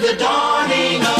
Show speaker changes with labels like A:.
A: the dawning of